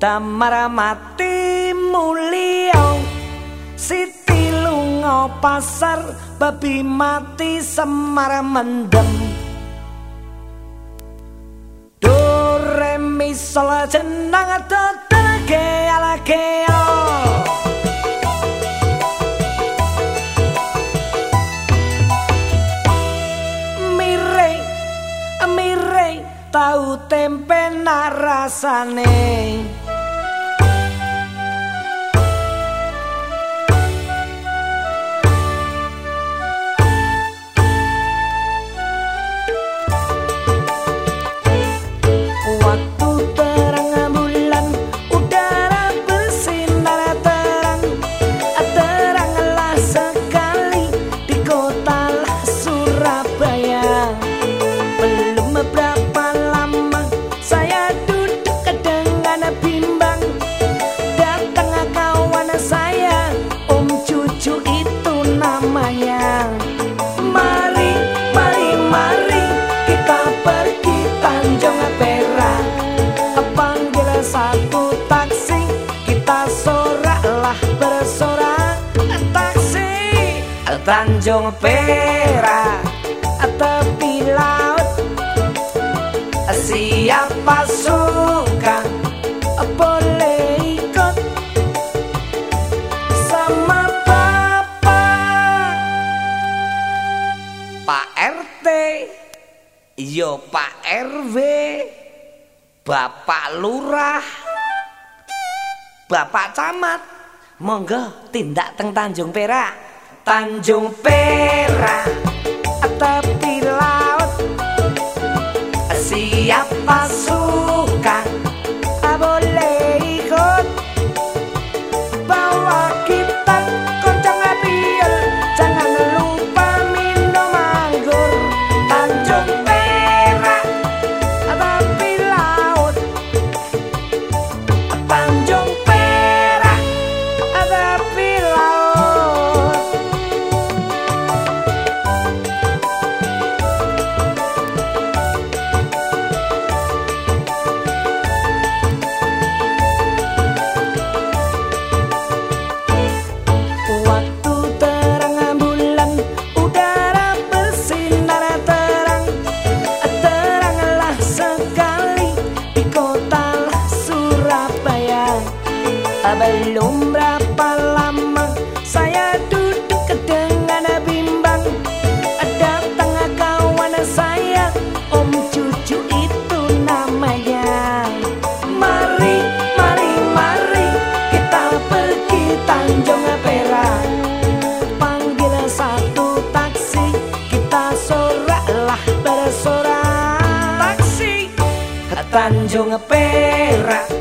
Damar mati mulia Siti lunga pasar babi mati semar mendem. Do re mi sol jenang ke Mire mire tau tempe narasane Tanjung Perak tepi laut. Siapa suka boleh ikut. Sama bapak Pak RT yo Pak RW Bapak Lurah. Bapak Camat. Monggo tindak teng Tanjung Perak Tanjung Perak tepi laut. Siapa suka Belum berapa lama saya duduk dengan bimbang. Datang kawan saya Om Cucu itu namanya. Mari, mari, mari kita pergi Tanjung Perak. Panggil satu taksi kita soraklah bersorak. Taksi. Tanjung Perak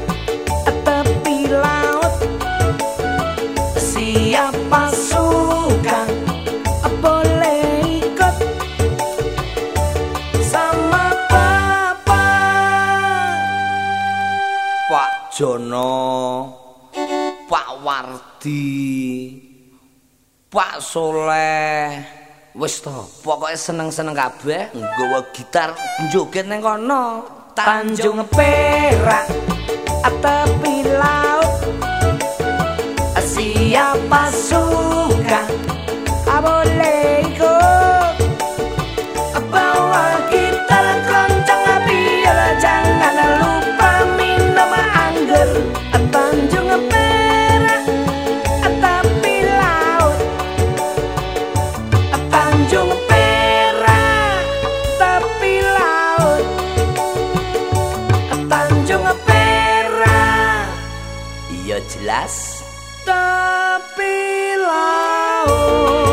Jono Pak Wardi Pak Soleh. Wis to pokoke seneng-seneng kabeh. Nggawa gitar njoget ning kono. Tanjung Perak tepi laut. Siapa suka tepi laut